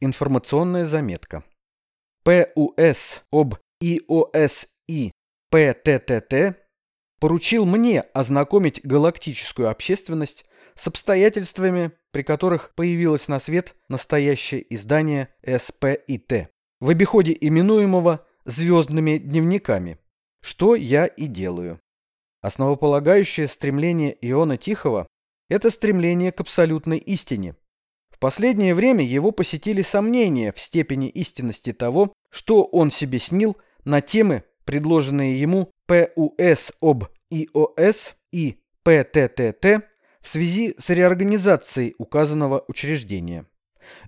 Информационная заметка. ПУС об ИОСИ ПТТТ поручил мне ознакомить галактическую общественность с обстоятельствами, при которых появилось на свет настоящее издание СПИТ, в обиходе именуемого «звездными дневниками», что я и делаю. Основополагающее стремление Иона Тихого – это стремление к абсолютной истине. Последнее время его посетили сомнения в степени истинности того, что он себе снил на темы, предложенные ему ПУС об ИОС и ПТТТ в связи с реорганизацией указанного учреждения.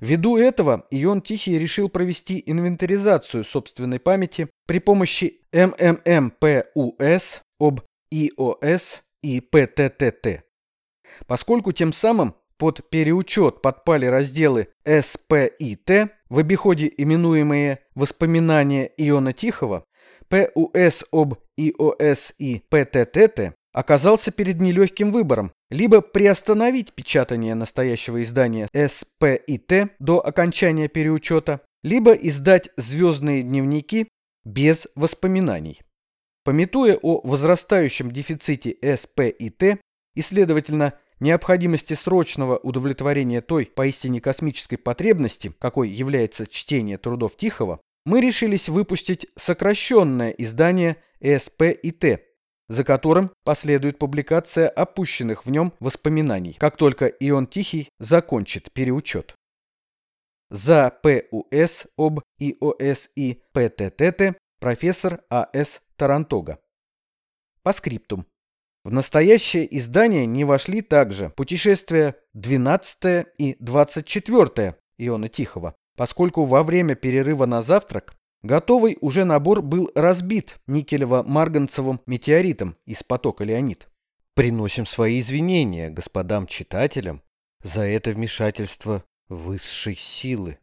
Ввиду этого Ион Тихий решил провести инвентаризацию собственной памяти при помощи МММПУС об ИОС и ПТТТ. Поскольку тем самым под переучет подпали разделы СПИТ, в обиходе именуемые «Воспоминания Иона Тихого», ПУС об ИОС и ПТТТ, оказался перед нелегким выбором либо приостановить печатание настоящего издания СПИТ до окончания переучета, либо издать звездные дневники без воспоминаний. Пометуя о возрастающем дефиците СПИТ и, следовательно, необходимости срочного удовлетворения той поистине космической потребности, какой является чтение трудов Тихого, мы решились выпустить сокращенное издание СПИТ, за которым последует публикация опущенных в нем воспоминаний, как только Ион Тихий закончит переучет. За ПУС об ИОС и ПТТТ профессор А.С. Тарантога. По скриптум. В настоящее издание не вошли также путешествия 12 и 24 Иона Тихого, поскольку во время перерыва на завтрак готовый уже набор был разбит никелево-марганцевым метеоритом из потока Леонид. Приносим свои извинения господам читателям за это вмешательство высшей силы.